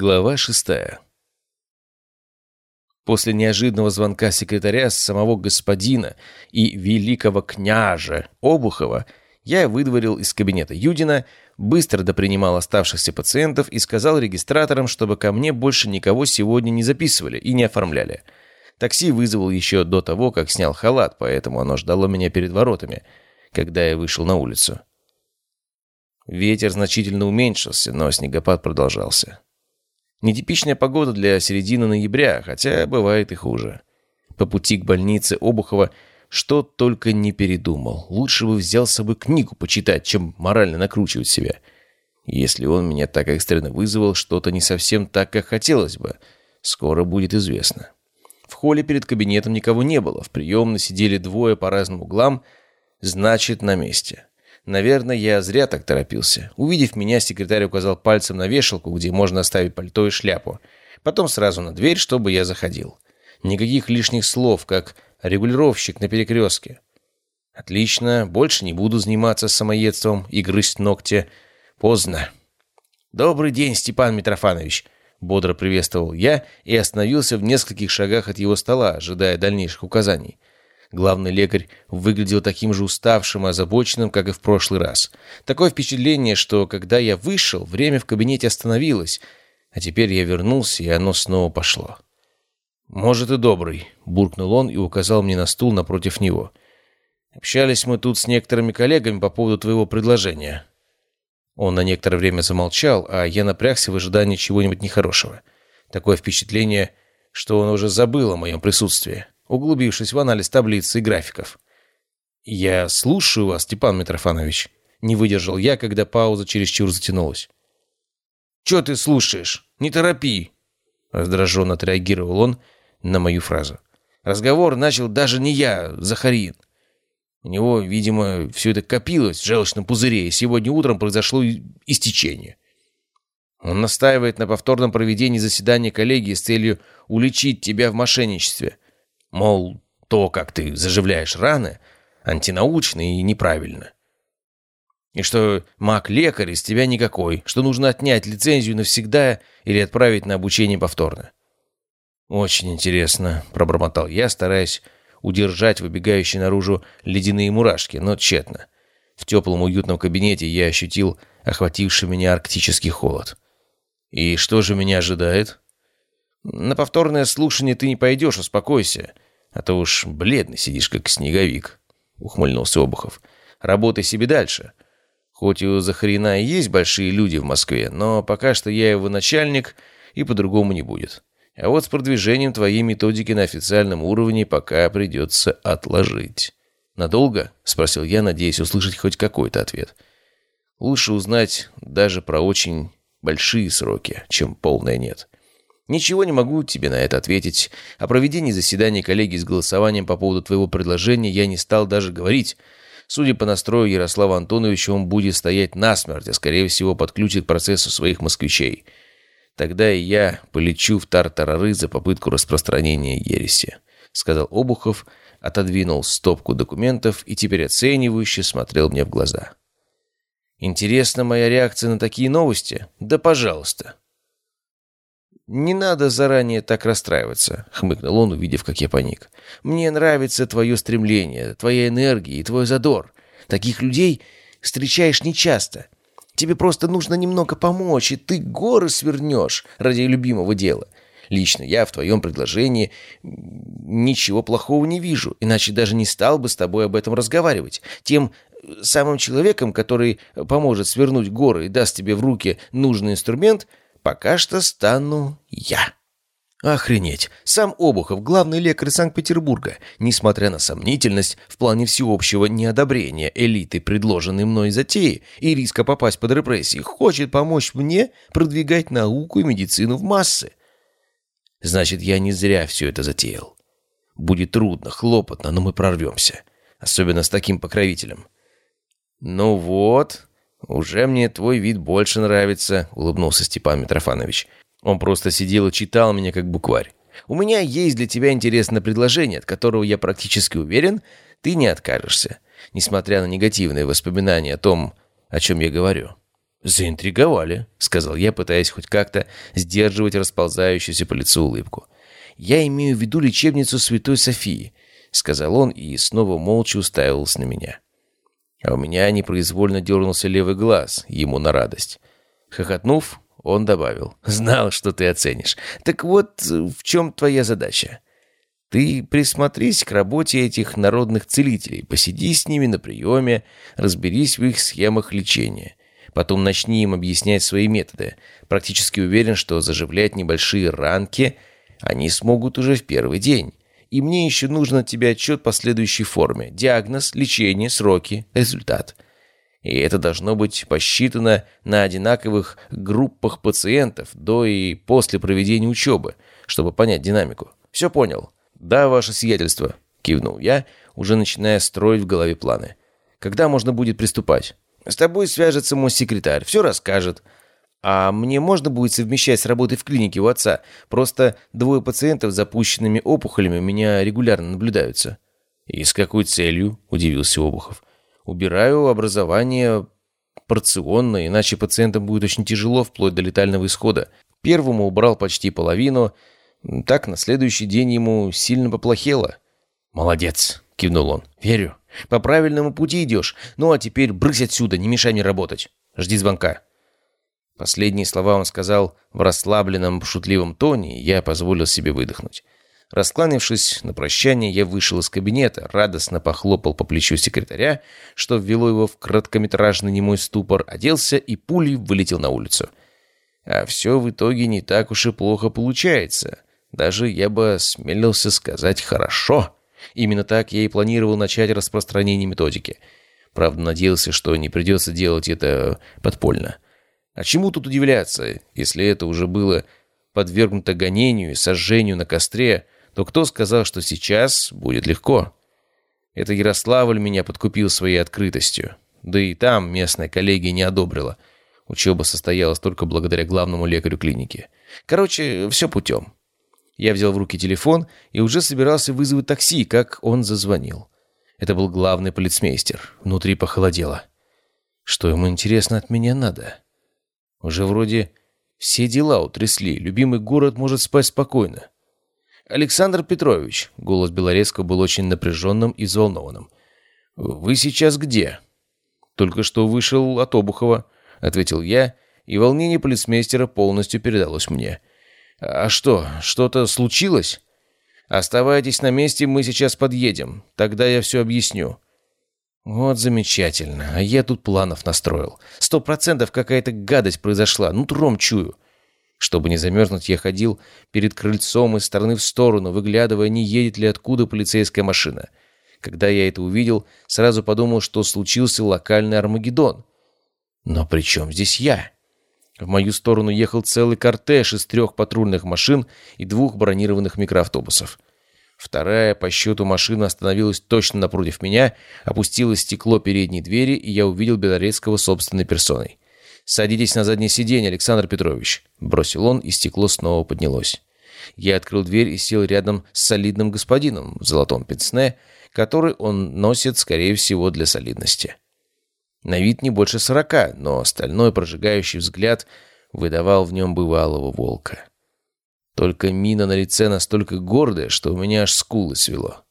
Глава шестая. После неожиданного звонка секретаря самого господина и великого княжа Обухова я выдворил из кабинета Юдина, быстро допринимал оставшихся пациентов и сказал регистраторам, чтобы ко мне больше никого сегодня не записывали и не оформляли. Такси вызвал еще до того, как снял халат, поэтому оно ждало меня перед воротами, когда я вышел на улицу. Ветер значительно уменьшился, но снегопад продолжался. Нетипичная погода для середины ноября, хотя бывает и хуже. По пути к больнице Обухова что только не передумал. Лучше бы взял с собой книгу почитать, чем морально накручивать себя. Если он меня так экстренно вызвал, что-то не совсем так, как хотелось бы. Скоро будет известно. В холле перед кабинетом никого не было. В приемной сидели двое по разным углам. Значит, на месте. Наверное, я зря так торопился. Увидев меня, секретарь указал пальцем на вешалку, где можно оставить пальто и шляпу. Потом сразу на дверь, чтобы я заходил. Никаких лишних слов, как регулировщик на перекрестке. Отлично, больше не буду заниматься самоедством и грызть ногти. Поздно. «Добрый день, Степан Митрофанович!» Бодро приветствовал я и остановился в нескольких шагах от его стола, ожидая дальнейших указаний. Главный лекарь выглядел таким же уставшим и озабоченным, как и в прошлый раз. Такое впечатление, что когда я вышел, время в кабинете остановилось, а теперь я вернулся, и оно снова пошло. «Может, и добрый», — буркнул он и указал мне на стул напротив него. «Общались мы тут с некоторыми коллегами по поводу твоего предложения». Он на некоторое время замолчал, а я напрягся в ожидании чего-нибудь нехорошего. Такое впечатление, что он уже забыл о моем присутствии углубившись в анализ таблиц и графиков. «Я слушаю вас, Степан Митрофанович», — не выдержал я, когда пауза чересчур затянулась. «Чё ты слушаешь? Не торопи!» Раздраженно отреагировал он на мою фразу. Разговор начал даже не я, Захарин. У него, видимо, все это копилось в желчном пузыре, и сегодня утром произошло истечение. Он настаивает на повторном проведении заседания коллегии с целью уличить тебя в мошенничестве — Мол, то, как ты заживляешь раны, антинаучно и неправильно. И что маг-лекарь из тебя никакой, что нужно отнять лицензию навсегда или отправить на обучение повторно. «Очень интересно», — пробормотал я, стараясь удержать выбегающие наружу ледяные мурашки, но тщетно. В теплом уютном кабинете я ощутил охвативший меня арктический холод. «И что же меня ожидает?» На повторное слушание ты не пойдешь, успокойся. А то уж бледный сидишь, как снеговик», — ухмыльнулся Обухов. «Работай себе дальше. Хоть у Захарина и есть большие люди в Москве, но пока что я его начальник, и по-другому не будет. А вот с продвижением твоей методики на официальном уровне пока придется отложить». «Надолго?» — спросил я, надеясь услышать хоть какой-то ответ. «Лучше узнать даже про очень большие сроки, чем полное «нет». Ничего не могу тебе на это ответить. О проведении заседания коллегии с голосованием по поводу твоего предложения я не стал даже говорить. Судя по настрою Ярослава Антоновича, он будет стоять насмерть, а скорее всего подключит к процессу своих москвичей. Тогда и я полечу в тартарары за попытку распространения ереси», — сказал Обухов, отодвинул стопку документов и теперь оценивающе смотрел мне в глаза. «Интересна моя реакция на такие новости? Да пожалуйста». «Не надо заранее так расстраиваться», — хмыкнул он, увидев, как я паник. «Мне нравится твое стремление, твоя энергия и твой задор. Таких людей встречаешь нечасто. Тебе просто нужно немного помочь, и ты горы свернешь ради любимого дела. Лично я в твоем предложении ничего плохого не вижу, иначе даже не стал бы с тобой об этом разговаривать. Тем самым человеком, который поможет свернуть горы и даст тебе в руки нужный инструмент — пока что стану я. Охренеть! Сам Обухов, главный лекарь Санкт-Петербурга, несмотря на сомнительность в плане всеобщего неодобрения элиты, предложенной мной затеи, и риска попасть под репрессии, хочет помочь мне продвигать науку и медицину в массы. Значит, я не зря все это затеял. Будет трудно, хлопотно, но мы прорвемся. Особенно с таким покровителем. Ну вот, «Уже мне твой вид больше нравится», — улыбнулся Степан Митрофанович. Он просто сидел и читал меня как букварь. «У меня есть для тебя интересное предложение, от которого я практически уверен, ты не откажешься, несмотря на негативные воспоминания о том, о чем я говорю». «Заинтриговали», — сказал я, пытаясь хоть как-то сдерживать расползающуюся по лицу улыбку. «Я имею в виду лечебницу Святой Софии», — сказал он и снова молча уставился на меня. А у меня непроизвольно дернулся левый глаз, ему на радость. Хохотнув, он добавил. «Знал, что ты оценишь. Так вот, в чем твоя задача? Ты присмотрись к работе этих народных целителей, посиди с ними на приеме, разберись в их схемах лечения. Потом начни им объяснять свои методы. Практически уверен, что заживлять небольшие ранки они смогут уже в первый день. И мне еще нужен от тебя отчет по следующей форме. Диагноз, лечение, сроки, результат. И это должно быть посчитано на одинаковых группах пациентов до и после проведения учебы, чтобы понять динамику. Все понял? Да, ваше сиятельство, кивнул я, уже начиная строить в голове планы. Когда можно будет приступать? С тобой свяжется мой секретарь, все расскажет. А мне можно будет совмещать с работой в клинике у отца? Просто двое пациентов с запущенными опухолями у меня регулярно наблюдаются». «И с какой целью?» – удивился Обухов. «Убираю образование порционно, иначе пациентам будет очень тяжело вплоть до летального исхода. Первому убрал почти половину, так на следующий день ему сильно поплохело». «Молодец!» – кивнул он. «Верю. По правильному пути идешь. Ну а теперь брысь отсюда, не мешай мне работать. Жди звонка». Последние слова он сказал в расслабленном, шутливом тоне, и я позволил себе выдохнуть. Раскланившись на прощание, я вышел из кабинета, радостно похлопал по плечу секретаря, что ввело его в краткометражный немой ступор, оделся и пулей вылетел на улицу. А все в итоге не так уж и плохо получается. Даже я бы осмелился сказать «хорошо». Именно так я и планировал начать распространение методики. Правда, надеялся, что не придется делать это подпольно. А чему тут удивляться, если это уже было подвергнуто гонению и сожжению на костре, то кто сказал, что сейчас будет легко? Это Ярославль меня подкупил своей открытостью. Да и там местная коллегия не одобрила. Учеба состоялась только благодаря главному лекарю клиники. Короче, все путем. Я взял в руки телефон и уже собирался вызвать такси, как он зазвонил. Это был главный полицмейстер. Внутри похолодело. Что ему, интересно, от меня надо? Уже вроде все дела утрясли, любимый город может спать спокойно. «Александр Петрович», — голос Белорецкого был очень напряженным и взволнованным. «Вы сейчас где?» «Только что вышел от Обухова», — ответил я, и волнение полицмейстера полностью передалось мне. «А что, что-то случилось?» «Оставайтесь на месте, мы сейчас подъедем. Тогда я все объясню». Вот замечательно. А я тут планов настроил. Сто процентов какая-то гадость произошла. Ну, тром чую. Чтобы не замерзнуть, я ходил перед крыльцом из стороны в сторону, выглядывая, не едет ли откуда полицейская машина. Когда я это увидел, сразу подумал, что случился локальный Армагеддон. Но при чем здесь я? В мою сторону ехал целый кортеж из трех патрульных машин и двух бронированных микроавтобусов. Вторая по счету машина остановилась точно напротив меня, опустилось стекло передней двери, и я увидел Белорецкого собственной персоной. «Садитесь на заднее сиденье, Александр Петрович», — бросил он, и стекло снова поднялось. Я открыл дверь и сел рядом с солидным господином в золотом пенсне, который он носит, скорее всего, для солидности. На вид не больше сорока, но стальной прожигающий взгляд выдавал в нем бывалого волка. Только мина на лице настолько гордая, что у меня аж скулы свело.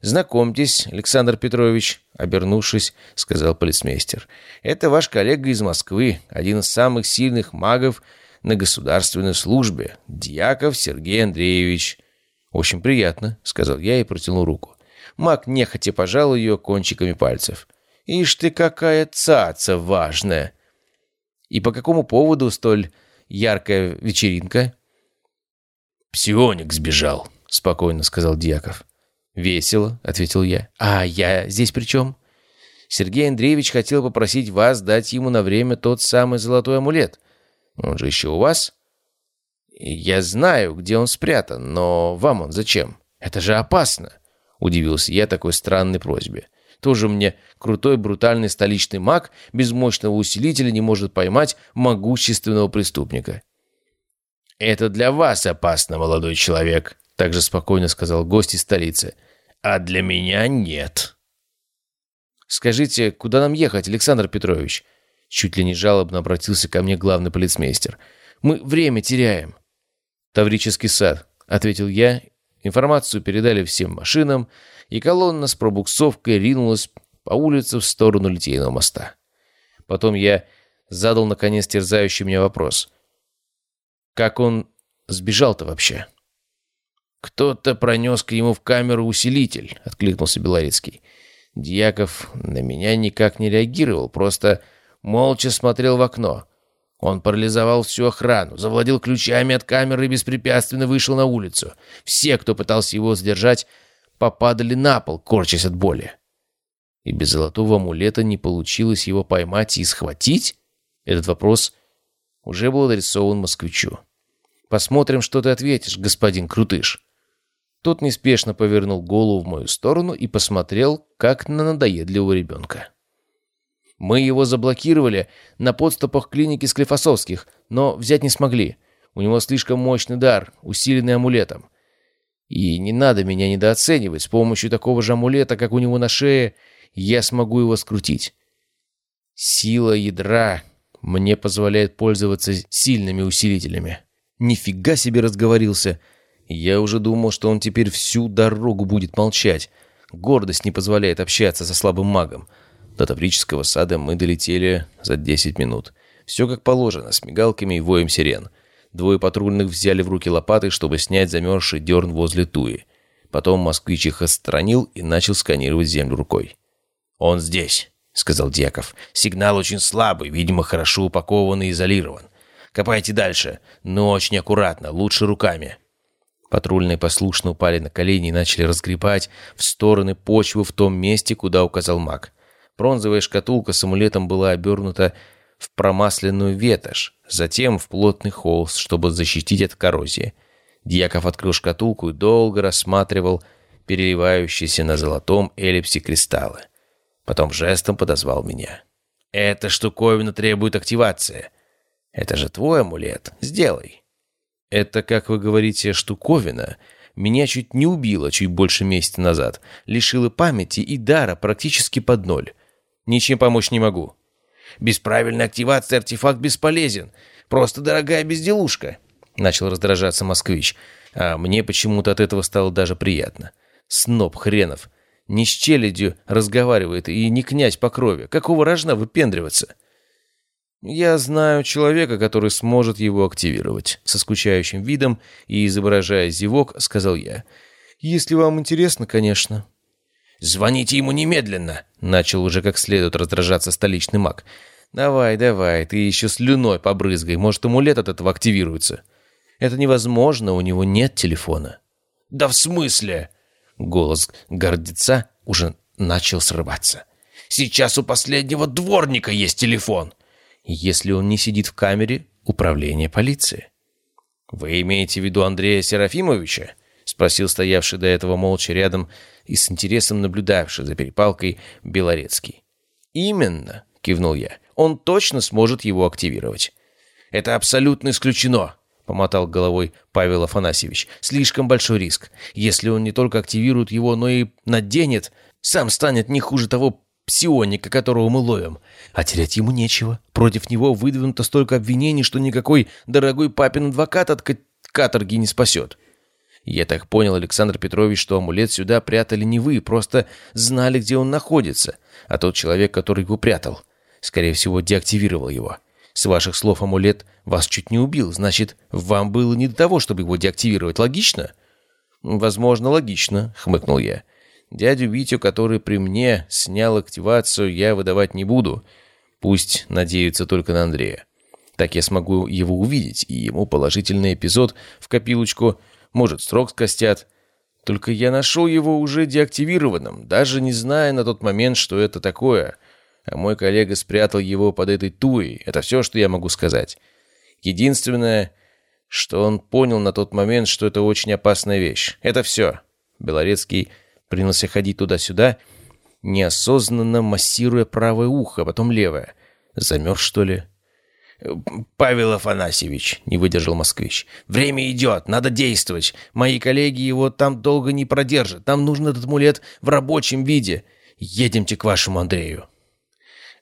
«Знакомьтесь, Александр Петрович», — обернувшись, сказал полицмейстер. «Это ваш коллега из Москвы, один из самых сильных магов на государственной службе, Дьяков Сергей Андреевич». «Очень приятно», — сказал я и протянул руку. Маг нехотя пожал ее кончиками пальцев. «Ишь ты, какая цаца важная!» «И по какому поводу столь яркая вечеринка?» «Псионик сбежал», — спокойно сказал Дьяков. «Весело», — ответил я. «А я здесь при чем?» Сергей Андреевич хотел попросить вас дать ему на время тот самый золотой амулет. Он же еще у вас? Я знаю, где он спрятан, но вам он зачем? Это же опасно, удивился я такой странной просьбе. Тоже мне крутой брутальный столичный маг без мощного усилителя не может поймать могущественного преступника. «Это для вас опасно, молодой человек», — также спокойно сказал гость из столицы. «А для меня нет». «Скажите, куда нам ехать, Александр Петрович? Чуть ли не жалобно обратился ко мне главный полицмейстер. «Мы время теряем». «Таврический сад», — ответил я. Информацию передали всем машинам, и колонна с пробуксовкой ринулась по улице в сторону Литейного моста. Потом я задал, наконец, терзающий меня вопрос. «Как он сбежал-то вообще?» «Кто-то пронес к ему в камеру усилитель», — откликнулся Белорецкий. Дьяков на меня никак не реагировал, просто молча смотрел в окно. Он парализовал всю охрану, завладел ключами от камеры и беспрепятственно вышел на улицу. Все, кто пытался его задержать, попадали на пол, корчась от боли. И без золотого амулета не получилось его поймать и схватить? Этот вопрос уже был адресован москвичу. «Посмотрим, что ты ответишь, господин Крутыш». Тот неспешно повернул голову в мою сторону и посмотрел, как на надоедливого ребенка. «Мы его заблокировали на подступах клиники Склифосовских, но взять не смогли. У него слишком мощный дар, усиленный амулетом. И не надо меня недооценивать. С помощью такого же амулета, как у него на шее, я смогу его скрутить. Сила ядра мне позволяет пользоваться сильными усилителями». «Нифига себе разговорился!» Я уже думал, что он теперь всю дорогу будет молчать. Гордость не позволяет общаться со слабым магом. До Таврического сада мы долетели за 10 минут. Все как положено, с мигалками и воем сирен. Двое патрульных взяли в руки лопаты, чтобы снять замерзший дерн возле туи. Потом москвич их отстранил и начал сканировать землю рукой. «Он здесь», — сказал Дьяков. «Сигнал очень слабый, видимо, хорошо упакован и изолирован. Копайте дальше, но очень аккуратно, лучше руками». Патрульные послушно упали на колени и начали разгребать в стороны почвы в том месте, куда указал маг. Бронзовая шкатулка с амулетом была обернута в промасленную ветошь, затем в плотный холст, чтобы защитить от коррозии. Дьяков открыл шкатулку и долго рассматривал переливающиеся на золотом эллипсе кристаллы. Потом жестом подозвал меня. «Эта штуковина требует активации. Это же твой амулет. Сделай». Это, как вы говорите, штуковина. Меня чуть не убило чуть больше месяца назад. Лишила памяти и дара практически под ноль. Ничем помочь не могу. Без правильной активации артефакт бесполезен. Просто дорогая безделушка. Начал раздражаться москвич. А мне почему-то от этого стало даже приятно. Сноб хренов. Не с челядью разговаривает и не князь по крови. Какого рожна выпендриваться? «Я знаю человека, который сможет его активировать», — со скучающим видом и изображая зевок, сказал я. «Если вам интересно, конечно». «Звоните ему немедленно!» — начал уже как следует раздражаться столичный маг. «Давай, давай, ты еще слюной побрызгай, может, амулет от этого активируется». «Это невозможно, у него нет телефона». «Да в смысле?» Голос гордеца уже начал срываться. «Сейчас у последнего дворника есть телефон!» Если он не сидит в камере управления полиции. «Вы имеете в виду Андрея Серафимовича?» — спросил стоявший до этого молча рядом и с интересом наблюдавший за перепалкой Белорецкий. «Именно», — кивнул я, — «он точно сможет его активировать». «Это абсолютно исключено», — помотал головой Павел Афанасьевич. «Слишком большой риск. Если он не только активирует его, но и наденет, сам станет не хуже того псионика, которого мы ловим. А терять ему нечего. Против него выдвинуто столько обвинений, что никакой дорогой папин адвокат от каторги не спасет. Я так понял, Александр Петрович, что амулет сюда прятали не вы, просто знали, где он находится. А тот человек, который его прятал, скорее всего, деактивировал его. С ваших слов, амулет вас чуть не убил. Значит, вам было не до того, чтобы его деактивировать. Логично? Возможно, логично, хмыкнул я. Дядю Витю, который при мне снял активацию, я выдавать не буду. Пусть надеются только на Андрея. Так я смогу его увидеть, и ему положительный эпизод в копилочку, может, срок скостят. Только я нашел его уже деактивированным, даже не зная на тот момент, что это такое. А мой коллега спрятал его под этой туей. Это все, что я могу сказать. Единственное, что он понял на тот момент, что это очень опасная вещь. Это все. Белорецкий Принялся ходить туда-сюда, неосознанно массируя правое ухо, а потом левое. Замерз, что ли? «Павел Афанасьевич», — не выдержал москвич, — «время идет, надо действовать. Мои коллеги его там долго не продержат. Нам нужен этот мулет в рабочем виде. Едемте к вашему Андрею».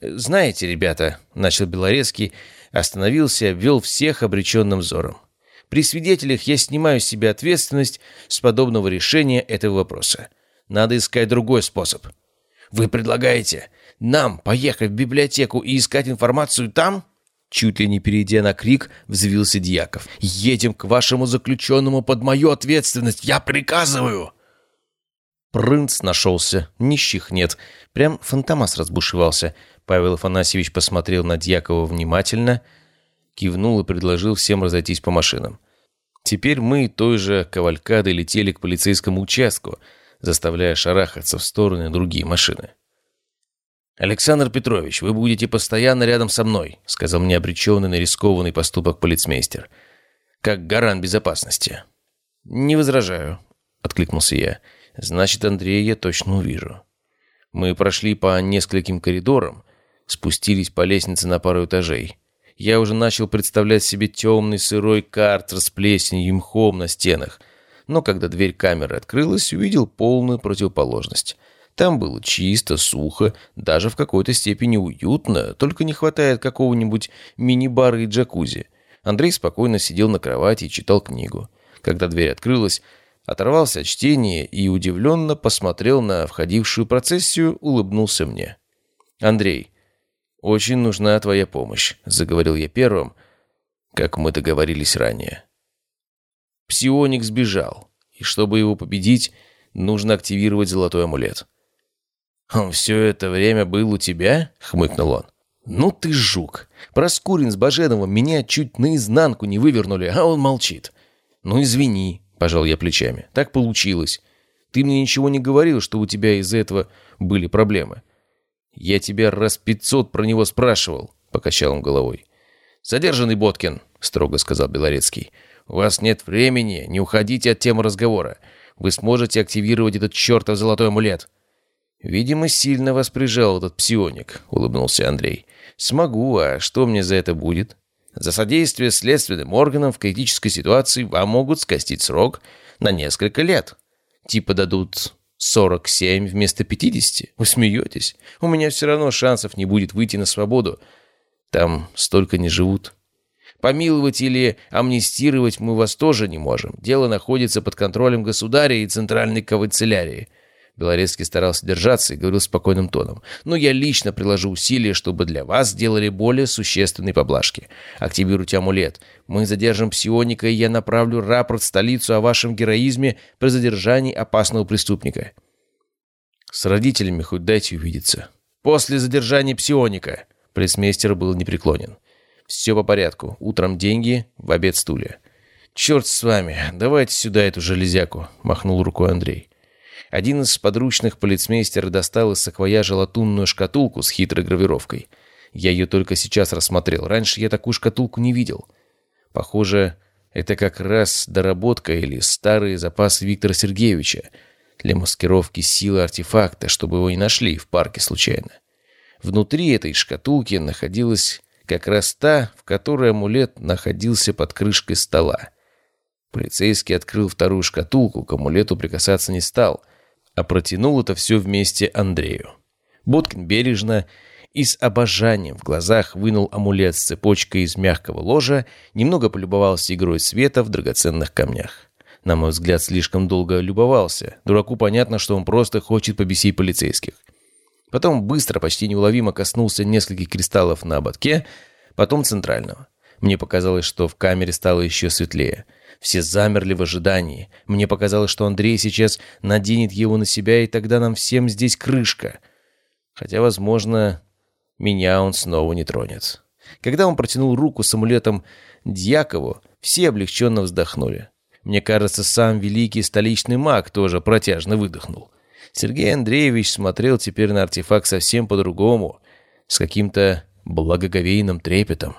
«Знаете, ребята», — начал Белорецкий, остановился обвел всех обреченным взором. «При свидетелях я снимаю с себя ответственность с подобного решения этого вопроса. Надо искать другой способ». «Вы предлагаете нам поехать в библиотеку и искать информацию там?» Чуть ли не перейдя на крик, взвился Дьяков. «Едем к вашему заключенному под мою ответственность! Я приказываю!» Прынц нашелся, нищих нет. Прям фантомас разбушевался. Павел Афанасьевич посмотрел на Дьякова внимательно, кивнул и предложил всем разойтись по машинам. Теперь мы той же кавалькадой летели к полицейскому участку, заставляя шарахаться в стороны другие машины. «Александр Петрович, вы будете постоянно рядом со мной», сказал мне обреченный на рискованный поступок полицмейстер. «Как гарант безопасности». «Не возражаю», — откликнулся я. «Значит, Андрея я точно увижу». Мы прошли по нескольким коридорам, спустились по лестнице на пару этажей. Я уже начал представлять себе темный сырой картер с плесенью и мхом на стенах, но когда дверь камеры открылась, увидел полную противоположность. Там было чисто, сухо, даже в какой-то степени уютно, только не хватает какого-нибудь мини-бара и джакузи. Андрей спокойно сидел на кровати и читал книгу. Когда дверь открылась, оторвался от чтения и удивленно посмотрел на входившую процессию, улыбнулся мне. «Андрей, очень нужна твоя помощь», — заговорил я первым, как мы договорились ранее. Псионик сбежал, и чтобы его победить, нужно активировать золотой амулет. «Он все это время был у тебя?» — хмыкнул он. «Ну ты жук! Проскурин с Баженовым меня чуть наизнанку не вывернули, а он молчит. Ну извини, — пожал я плечами, — так получилось. Ты мне ничего не говорил, что у тебя из-за этого были проблемы. Я тебя раз пятьсот про него спрашивал, — покачал он головой. «Задержанный Боткин», — строго сказал Белорецкий, — «у вас нет времени, не уходите от темы разговора. Вы сможете активировать этот чертов золотой амулет». «Видимо, сильно вас прижал этот псионик», — улыбнулся Андрей. «Смогу, а что мне за это будет?» «За содействие следственным органам в критической ситуации вам могут скостить срок на несколько лет. Типа дадут 47 вместо 50. Вы смеетесь? У меня все равно шансов не будет выйти на свободу. Там столько не живут». Помиловать или амнистировать мы вас тоже не можем. Дело находится под контролем государя и центральной канцелярии. Белорецкий старался держаться и говорил спокойным тоном. «Но я лично приложу усилия, чтобы для вас сделали более существенные поблажки. Активируйте амулет. Мы задержим псионика, и я направлю рапорт в столицу о вашем героизме при задержании опасного преступника». «С родителями хоть дайте увидеться». «После задержания псионика». Пресмейстер был непреклонен. «Все по порядку. Утром деньги, в обед стулья». «Черт с вами, давайте сюда эту железяку», — махнул рукой Андрей. Один из подручных полицмейстера достал из саквояжа латунную шкатулку с хитрой гравировкой. Я ее только сейчас рассмотрел. Раньше я такую шкатулку не видел. Похоже, это как раз доработка или старые запасы Виктора Сергеевича для маскировки силы артефакта, чтобы его не нашли в парке случайно. Внутри этой шкатулки находилась как раз та, в которой амулет находился под крышкой стола. Полицейский открыл вторую шкатулку, к амулету прикасаться не стал — а протянул это все вместе Андрею. Боткин бережно и с обожанием в глазах вынул амулет с цепочкой из мягкого ложа, немного полюбовался игрой света в драгоценных камнях. На мой взгляд, слишком долго любовался. Дураку понятно, что он просто хочет побесить полицейских. Потом быстро, почти неуловимо коснулся нескольких кристаллов на ободке, потом центрального. Мне показалось, что в камере стало еще светлее. Все замерли в ожидании. Мне показалось, что Андрей сейчас наденет его на себя, и тогда нам всем здесь крышка. Хотя, возможно, меня он снова не тронет. Когда он протянул руку с амулетом Дьякову, все облегченно вздохнули. Мне кажется, сам великий столичный маг тоже протяжно выдохнул. Сергей Андреевич смотрел теперь на артефакт совсем по-другому, с каким-то благоговейным трепетом.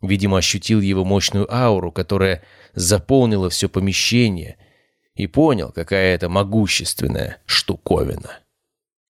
Видимо, ощутил его мощную ауру, которая заполнила все помещение, и понял, какая это могущественная штуковина.